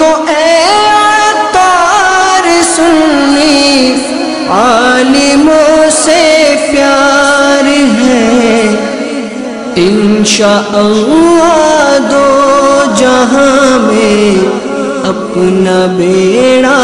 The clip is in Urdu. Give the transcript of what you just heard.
کو اے عطار سنی عالموں سے پیار ہے۔ انشاءاللہ دو جہاں میں اپنا بیڑا